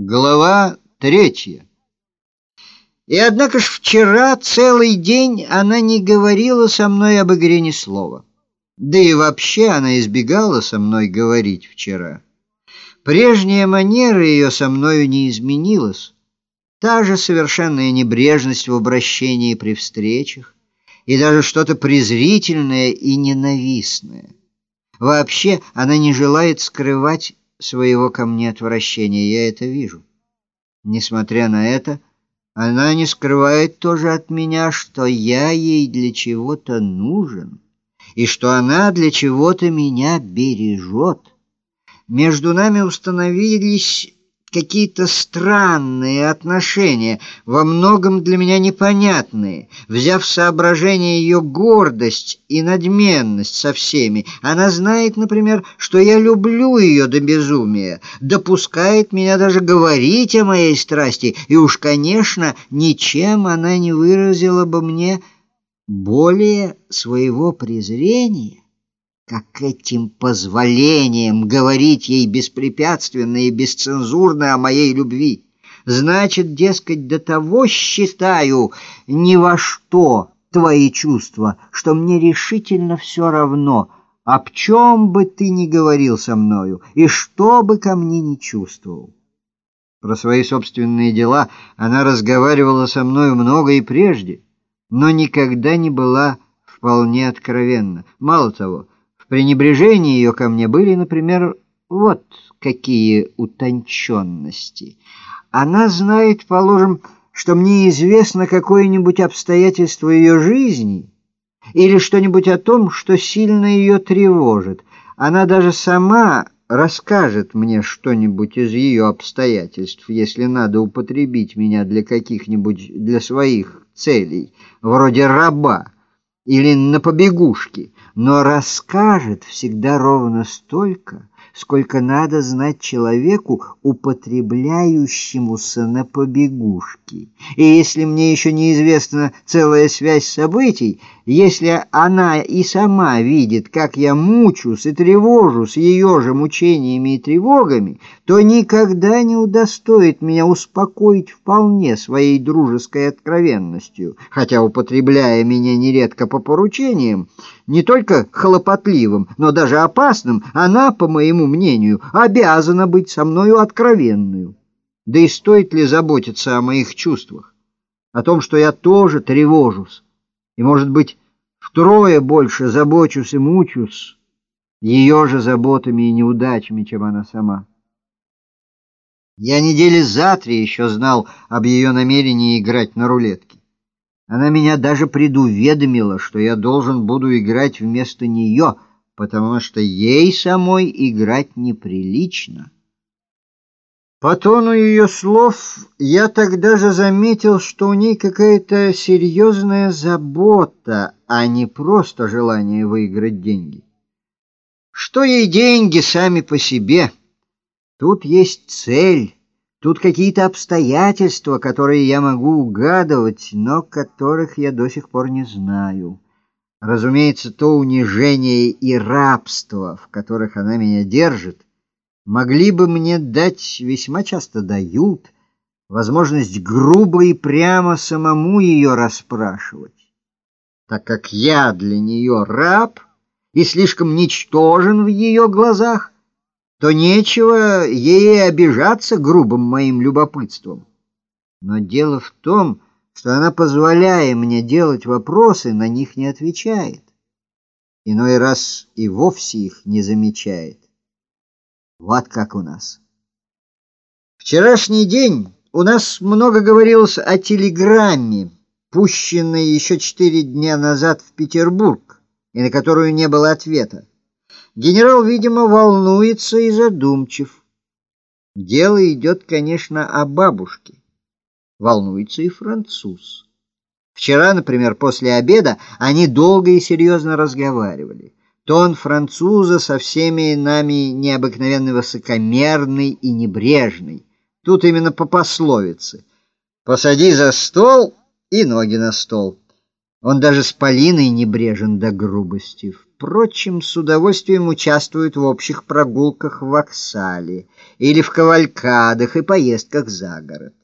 Глава третья. И однако ж вчера целый день она не говорила со мной об игре ни слова. Да и вообще она избегала со мной говорить вчера. Прежняя манера ее со мною не изменилась. Та же совершенная небрежность в обращении при встречах и даже что-то презрительное и ненавистное. Вообще она не желает скрывать своего ко мне отвращения, я это вижу. Несмотря на это, она не скрывает тоже от меня, что я ей для чего-то нужен, и что она для чего-то меня бережет. Между нами установились какие-то странные отношения, во многом для меня непонятные. Взяв в соображение ее гордость и надменность со всеми, она знает, например, что я люблю ее до безумия, допускает меня даже говорить о моей страсти, и уж, конечно, ничем она не выразила бы мне более своего презрения как этим позволением говорить ей беспрепятственно и бесцензурно о моей любви. Значит, дескать, до того считаю ни во что твои чувства, что мне решительно все равно, об чем бы ты ни говорил со мною и что бы ко мне ни чувствовал. Про свои собственные дела она разговаривала со мною много и прежде, но никогда не была вполне откровенна. Мало того, пренебрежении ее ко мне были, например, вот какие утонченности. Она знает, положим, что мне известно какое-нибудь обстоятельство ее жизни или что-нибудь о том, что сильно ее тревожит. Она даже сама расскажет мне что-нибудь из ее обстоятельств, если надо употребить меня для каких-нибудь, для своих целей, вроде раба или на побегушке, но расскажет всегда ровно столько, сколько надо знать человеку, употребляющемуся на побегушки. И если мне еще неизвестна целая связь событий, если она и сама видит, как я мучусь и тревожусь ее же мучениями и тревогами, то никогда не удостоит меня успокоить вполне своей дружеской откровенностью, хотя, употребляя меня нередко по поручениям, не только хлопотливым, но даже опасным, она, по моему мнению, обязана быть со мною откровенную. Да и стоит ли заботиться о моих чувствах, о том, что я тоже тревожусь, и, может быть, втрое больше забочусь и мучусь ее же заботами и неудачами, чем она сама. Я недели за три еще знал об ее намерении играть на рулетке. Она меня даже предуведомила, что я должен буду играть вместо нее, потому что ей самой играть неприлично. По тону ее слов я тогда же заметил, что у ней какая-то серьезная забота, а не просто желание выиграть деньги. Что ей деньги сами по себе? Тут есть цель. Тут какие-то обстоятельства, которые я могу угадывать, но которых я до сих пор не знаю. Разумеется, то унижение и рабство, в которых она меня держит, могли бы мне дать, весьма часто дают, возможность грубо и прямо самому ее расспрашивать. Так как я для нее раб и слишком ничтожен в ее глазах, то нечего ей обижаться грубым моим любопытством. Но дело в том, что она, позволяя мне делать вопросы, на них не отвечает. Иной раз и вовсе их не замечает. Вот как у нас. Вчерашний день у нас много говорилось о телеграмме, пущенной еще четыре дня назад в Петербург, и на которую не было ответа. Генерал, видимо, волнуется и задумчив. Дело идет, конечно, о бабушке. Волнуется и француз. Вчера, например, после обеда они долго и серьезно разговаривали. Тон француза со всеми нами необыкновенно высокомерный и небрежный. Тут именно по пословице. «Посади за стол и ноги на стол». Он даже с Полиной небрежен до грубости. впрочем, с удовольствием участвуют в общих прогулках в Оксале или в кавалькадах и поездках за город.